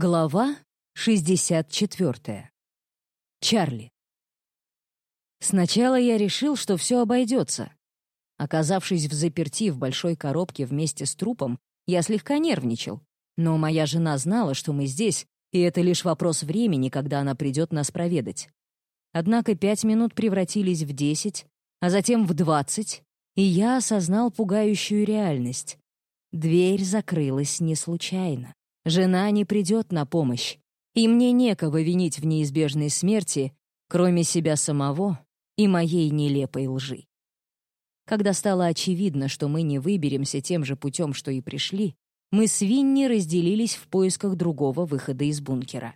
Глава 64. Чарли. Сначала я решил, что все обойдется. Оказавшись в заперти в большой коробке вместе с трупом, я слегка нервничал. Но моя жена знала, что мы здесь, и это лишь вопрос времени, когда она придет нас проведать. Однако пять минут превратились в десять, а затем в двадцать, и я осознал пугающую реальность. Дверь закрылась не случайно. Жена не придет на помощь, и мне некого винить в неизбежной смерти, кроме себя самого и моей нелепой лжи. Когда стало очевидно, что мы не выберемся тем же путем, что и пришли, мы с Винни разделились в поисках другого выхода из бункера.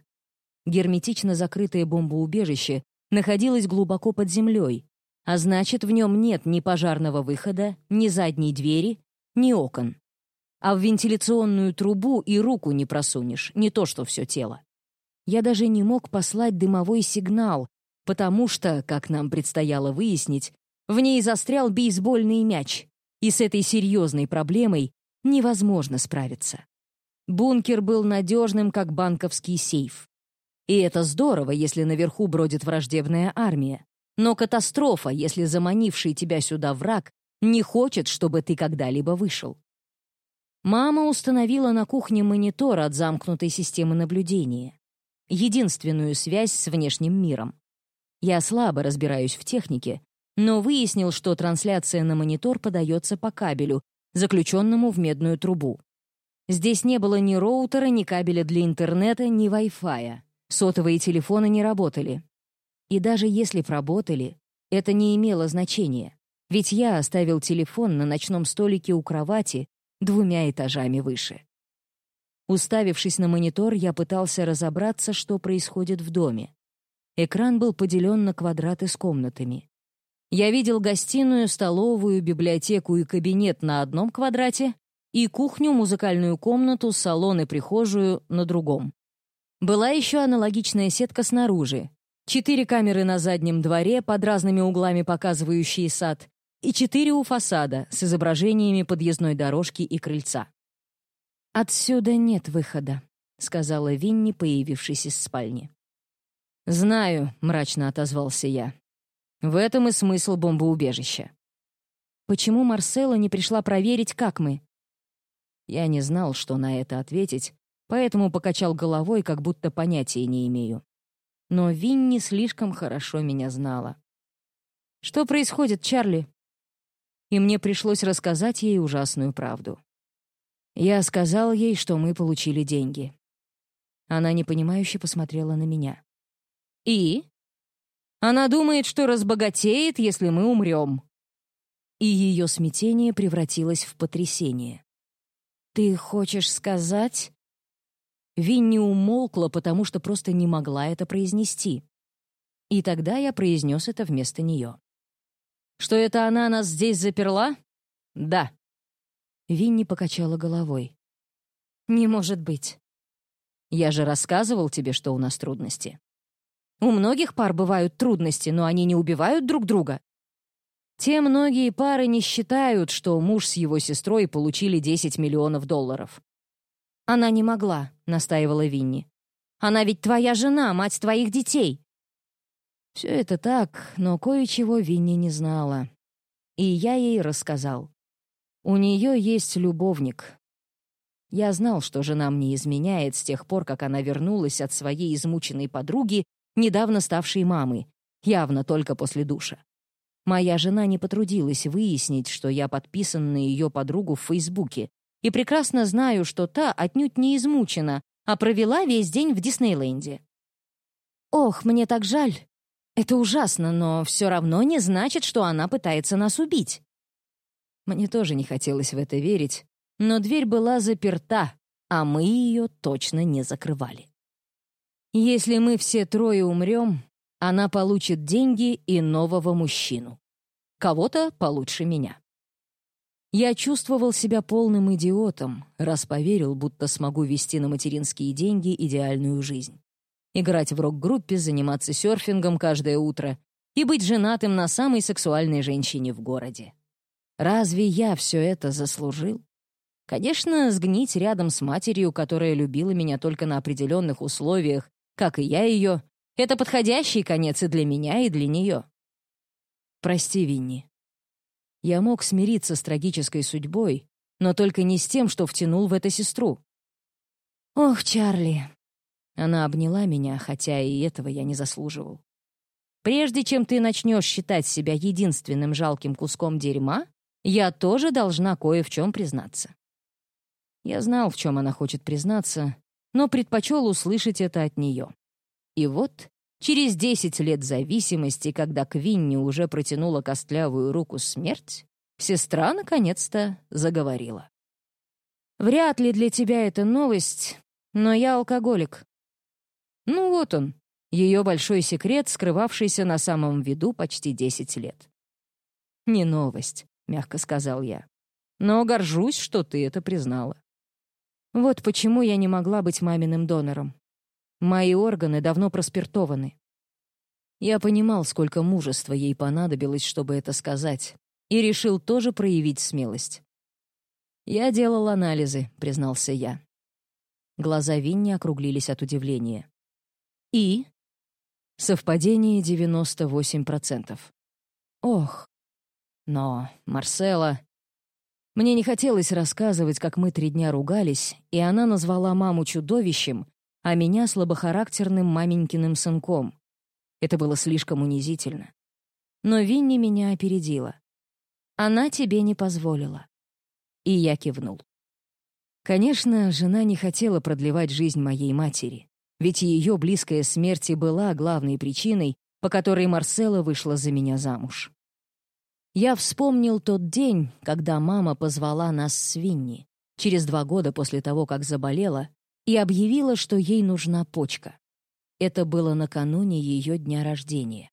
Герметично закрытое бомбоубежище находилось глубоко под землей, а значит, в нем нет ни пожарного выхода, ни задней двери, ни окон а в вентиляционную трубу и руку не просунешь, не то что все тело. Я даже не мог послать дымовой сигнал, потому что, как нам предстояло выяснить, в ней застрял бейсбольный мяч, и с этой серьезной проблемой невозможно справиться. Бункер был надежным, как банковский сейф. И это здорово, если наверху бродит враждебная армия. Но катастрофа, если заманивший тебя сюда враг не хочет, чтобы ты когда-либо вышел. Мама установила на кухне монитор от замкнутой системы наблюдения. Единственную связь с внешним миром. Я слабо разбираюсь в технике, но выяснил, что трансляция на монитор подается по кабелю, заключенному в медную трубу. Здесь не было ни роутера, ни кабеля для интернета, ни Wi-Fi. Сотовые телефоны не работали. И даже если б работали, это не имело значения. Ведь я оставил телефон на ночном столике у кровати двумя этажами выше. Уставившись на монитор, я пытался разобраться, что происходит в доме. Экран был поделен на квадраты с комнатами. Я видел гостиную, столовую, библиотеку и кабинет на одном квадрате и кухню, музыкальную комнату, салон и прихожую на другом. Была еще аналогичная сетка снаружи. Четыре камеры на заднем дворе, под разными углами показывающие сад, и четыре у фасада с изображениями подъездной дорожки и крыльца. «Отсюда нет выхода», — сказала Винни, появившись из спальни. «Знаю», — мрачно отозвался я. «В этом и смысл бомбоубежища». «Почему Марсела не пришла проверить, как мы?» Я не знал, что на это ответить, поэтому покачал головой, как будто понятия не имею. Но Винни слишком хорошо меня знала. «Что происходит, Чарли?» И мне пришлось рассказать ей ужасную правду. Я сказал ей, что мы получили деньги. Она непонимающе посмотрела на меня. «И?» «Она думает, что разбогатеет, если мы умрем». И ее смятение превратилось в потрясение. «Ты хочешь сказать...» Винни умолкла, потому что просто не могла это произнести. И тогда я произнес это вместо нее. Что это она нас здесь заперла? Да. Винни покачала головой. Не может быть. Я же рассказывал тебе, что у нас трудности. У многих пар бывают трудности, но они не убивают друг друга. Те многие пары не считают, что муж с его сестрой получили 10 миллионов долларов. «Она не могла», — настаивала Винни. «Она ведь твоя жена, мать твоих детей. Все это так, но кое-чего Винни не знала. И я ей рассказал. У нее есть любовник. Я знал, что жена мне изменяет с тех пор, как она вернулась от своей измученной подруги, недавно ставшей мамой, явно только после душа. Моя жена не потрудилась выяснить, что я подписан на ее подругу в Фейсбуке, и прекрасно знаю, что та отнюдь не измучена, а провела весь день в Диснейленде. «Ох, мне так жаль!» Это ужасно, но все равно не значит, что она пытается нас убить. Мне тоже не хотелось в это верить, но дверь была заперта, а мы ее точно не закрывали. Если мы все трое умрем, она получит деньги и нового мужчину. Кого-то получше меня. Я чувствовал себя полным идиотом, раз поверил, будто смогу вести на материнские деньги идеальную жизнь играть в рок-группе, заниматься серфингом каждое утро и быть женатым на самой сексуальной женщине в городе. Разве я все это заслужил? Конечно, сгнить рядом с матерью, которая любила меня только на определенных условиях, как и я ее, это подходящий конец и для меня, и для нее. Прости, Винни. Я мог смириться с трагической судьбой, но только не с тем, что втянул в это сестру. «Ох, Чарли!» Она обняла меня, хотя и этого я не заслуживал. «Прежде чем ты начнешь считать себя единственным жалким куском дерьма, я тоже должна кое в чем признаться». Я знал, в чем она хочет признаться, но предпочел услышать это от нее. И вот, через десять лет зависимости, когда Квинни уже протянула костлявую руку смерть, сестра наконец-то заговорила. «Вряд ли для тебя это новость, но я алкоголик». Ну вот он, ее большой секрет, скрывавшийся на самом виду почти десять лет. «Не новость», — мягко сказал я. «Но горжусь, что ты это признала». Вот почему я не могла быть маминым донором. Мои органы давно проспиртованы. Я понимал, сколько мужества ей понадобилось, чтобы это сказать, и решил тоже проявить смелость. «Я делал анализы», — признался я. Глаза Винни округлились от удивления. «И?» Совпадение 98%. Ох. Но, Марсела... Мне не хотелось рассказывать, как мы три дня ругались, и она назвала маму чудовищем, а меня слабохарактерным маменькиным сынком. Это было слишком унизительно. Но Винни меня опередила. Она тебе не позволила. И я кивнул. Конечно, жена не хотела продлевать жизнь моей матери, ведь ее близкая смерть и была главной причиной, по которой Марсела вышла за меня замуж. Я вспомнил тот день, когда мама позвала нас с Винни, через два года после того, как заболела, и объявила, что ей нужна почка. Это было накануне ее дня рождения.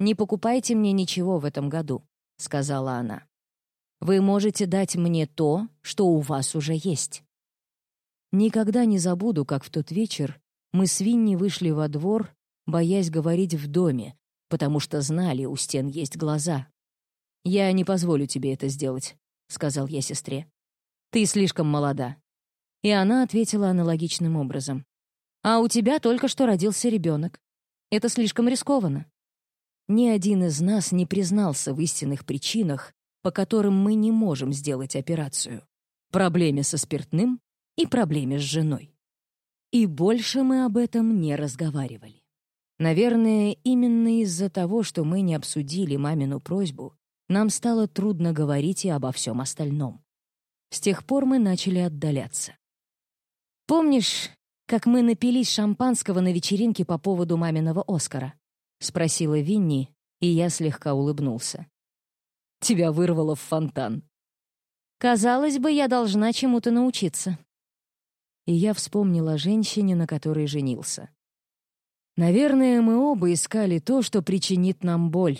«Не покупайте мне ничего в этом году», — сказала она. «Вы можете дать мне то, что у вас уже есть». Никогда не забуду, как в тот вечер мы с Винни вышли во двор, боясь говорить в доме, потому что знали, у стен есть глаза. «Я не позволю тебе это сделать», — сказал я сестре. «Ты слишком молода. И она ответила аналогичным образом. «А у тебя только что родился ребенок. Это слишком рискованно». Ни один из нас не признался в истинных причинах, по которым мы не можем сделать операцию. Проблеме со спиртным и проблеме с женой. И больше мы об этом не разговаривали. Наверное, именно из-за того, что мы не обсудили мамину просьбу, нам стало трудно говорить и обо всем остальном. С тех пор мы начали отдаляться. «Помнишь, как мы напились шампанского на вечеринке по поводу маминого Оскара?» — спросила Винни, и я слегка улыбнулся. «Тебя вырвало в фонтан». «Казалось бы, я должна чему-то научиться». И я вспомнила о женщине, на которой женился. Наверное, мы оба искали то, что причинит нам боль,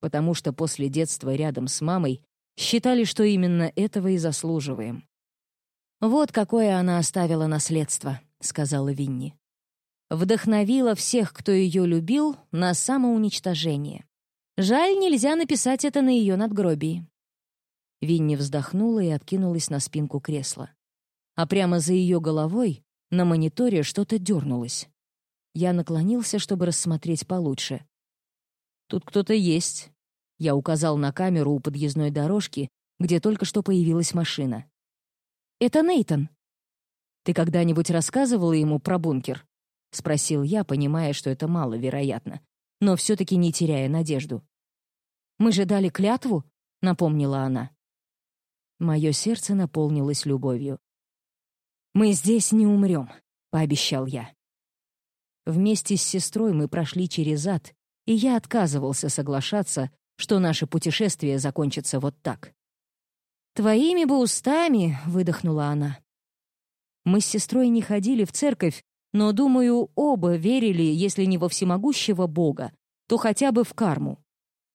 потому что после детства рядом с мамой считали, что именно этого и заслуживаем. «Вот какое она оставила наследство», — сказала Винни. «Вдохновила всех, кто ее любил, на самоуничтожение. Жаль, нельзя написать это на ее надгробии». Винни вздохнула и откинулась на спинку кресла. А прямо за ее головой на мониторе что-то дернулось. Я наклонился, чтобы рассмотреть получше. «Тут кто-то есть», — я указал на камеру у подъездной дорожки, где только что появилась машина. Это Нейтон. Ты когда-нибудь рассказывала ему про бункер? Спросил я, понимая, что это маловероятно, но все-таки не теряя надежду. Мы же дали клятву, напомнила она. Мое сердце наполнилось любовью. «Мы здесь не умрем», — пообещал я. Вместе с сестрой мы прошли через ад, и я отказывался соглашаться, что наше путешествие закончится вот так. «Твоими бы устами», — выдохнула она. Мы с сестрой не ходили в церковь, но, думаю, оба верили, если не во всемогущего Бога, то хотя бы в карму.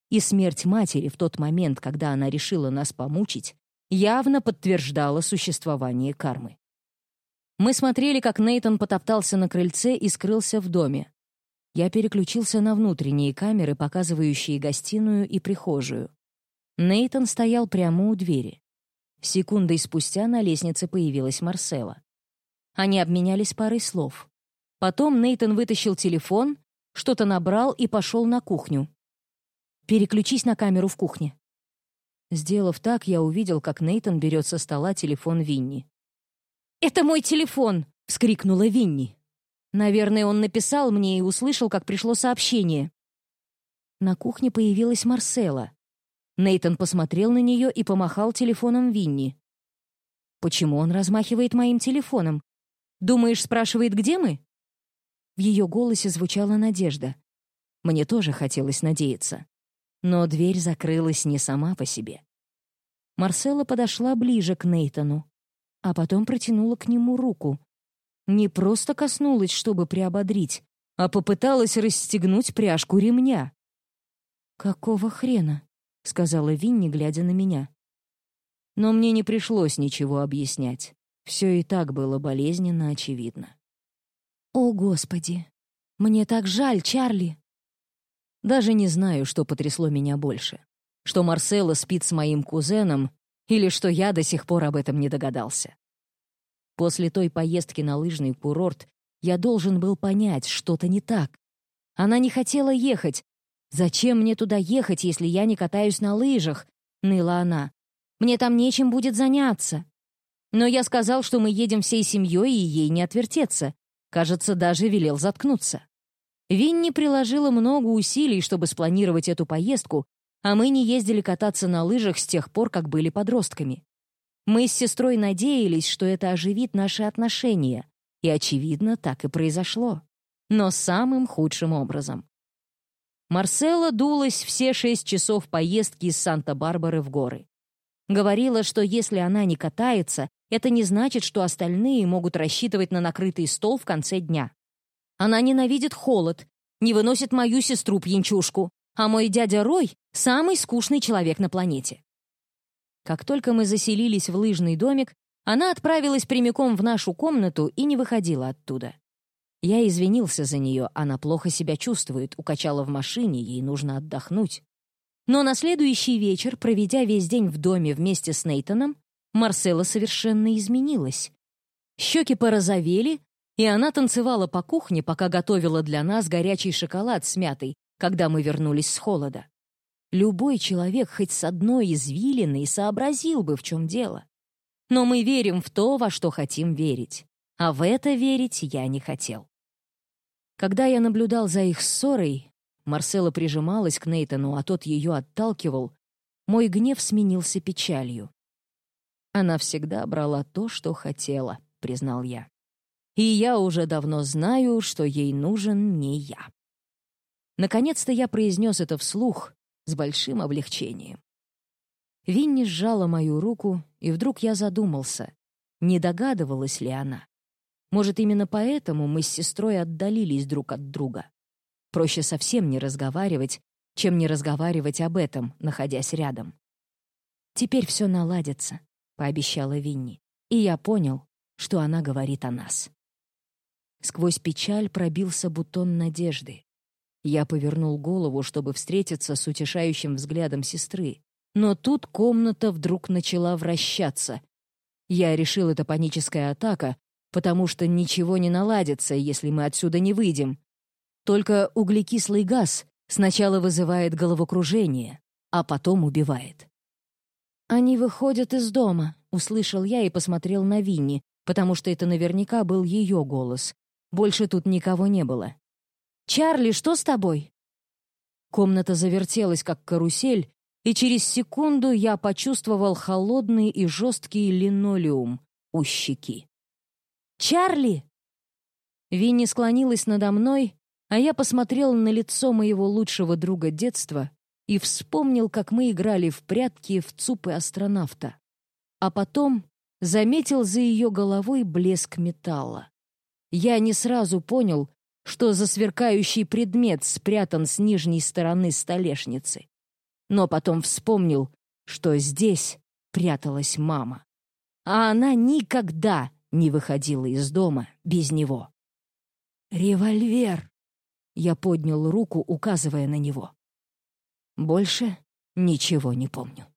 И смерть матери в тот момент, когда она решила нас помучить, явно подтверждала существование кармы. Мы смотрели, как Нейтон потоптался на крыльце и скрылся в доме. Я переключился на внутренние камеры, показывающие гостиную и прихожую. Нейтон стоял прямо у двери. Секундой спустя на лестнице появилась Марсела. Они обменялись парой слов. Потом Нейтон вытащил телефон, что-то набрал и пошел на кухню. «Переключись на камеру в кухне». Сделав так, я увидел, как Нейтон берет со стола телефон Винни. «Это мой телефон!» — вскрикнула Винни. Наверное, он написал мне и услышал, как пришло сообщение. На кухне появилась Марсела. Нейтон посмотрел на нее и помахал телефоном Винни. «Почему он размахивает моим телефоном? Думаешь, спрашивает, где мы?» В ее голосе звучала надежда. Мне тоже хотелось надеяться. Но дверь закрылась не сама по себе. Марсела подошла ближе к Нейтону, а потом протянула к нему руку. Не просто коснулась, чтобы приободрить, а попыталась расстегнуть пряжку ремня. «Какого хрена?» — сказала Винни, глядя на меня. Но мне не пришлось ничего объяснять. Все и так было болезненно очевидно. «О, Господи! Мне так жаль, Чарли!» Даже не знаю, что потрясло меня больше. Что Марселла спит с моим кузеном или что я до сих пор об этом не догадался. После той поездки на лыжный курорт я должен был понять, что-то не так. Она не хотела ехать, «Зачем мне туда ехать, если я не катаюсь на лыжах?» — ныла она. «Мне там нечем будет заняться». Но я сказал, что мы едем всей семьей, и ей не отвертеться. Кажется, даже велел заткнуться. Винни приложила много усилий, чтобы спланировать эту поездку, а мы не ездили кататься на лыжах с тех пор, как были подростками. Мы с сестрой надеялись, что это оживит наши отношения, и, очевидно, так и произошло. Но самым худшим образом. Марсела дулась все шесть часов поездки из Санта-Барбары в горы. Говорила, что если она не катается, это не значит, что остальные могут рассчитывать на накрытый стол в конце дня. Она ненавидит холод, не выносит мою сестру-пьянчушку, а мой дядя Рой — самый скучный человек на планете. Как только мы заселились в лыжный домик, она отправилась прямиком в нашу комнату и не выходила оттуда. Я извинился за нее, она плохо себя чувствует, укачала в машине, ей нужно отдохнуть. Но на следующий вечер, проведя весь день в доме вместе с Нейтоном, Марсела совершенно изменилась. Щеки порозовели, и она танцевала по кухне, пока готовила для нас горячий шоколад с мятой, когда мы вернулись с холода. Любой человек хоть с одной извилиной сообразил бы, в чем дело. Но мы верим в то, во что хотим верить. А в это верить я не хотел. Когда я наблюдал за их ссорой, Марсела прижималась к Нейтану, а тот ее отталкивал, мой гнев сменился печалью. Она всегда брала то, что хотела, признал я. И я уже давно знаю, что ей нужен не я. Наконец-то я произнес это вслух с большим облегчением. Винни сжала мою руку, и вдруг я задумался, не догадывалась ли она. Может, именно поэтому мы с сестрой отдалились друг от друга. Проще совсем не разговаривать, чем не разговаривать об этом, находясь рядом. «Теперь все наладится», — пообещала Винни. И я понял, что она говорит о нас. Сквозь печаль пробился бутон надежды. Я повернул голову, чтобы встретиться с утешающим взглядом сестры. Но тут комната вдруг начала вращаться. Я решил, это паническая атака, потому что ничего не наладится, если мы отсюда не выйдем. Только углекислый газ сначала вызывает головокружение, а потом убивает. «Они выходят из дома», — услышал я и посмотрел на Винни, потому что это наверняка был ее голос. Больше тут никого не было. «Чарли, что с тобой?» Комната завертелась, как карусель, и через секунду я почувствовал холодный и жесткий линолеум у щеки. «Чарли!» Винни склонилась надо мной, а я посмотрел на лицо моего лучшего друга детства и вспомнил, как мы играли в прятки в цупы астронавта. А потом заметил за ее головой блеск металла. Я не сразу понял, что за сверкающий предмет спрятан с нижней стороны столешницы. Но потом вспомнил, что здесь пряталась мама. А она никогда не выходила из дома без него. «Револьвер!» Я поднял руку, указывая на него. Больше ничего не помню.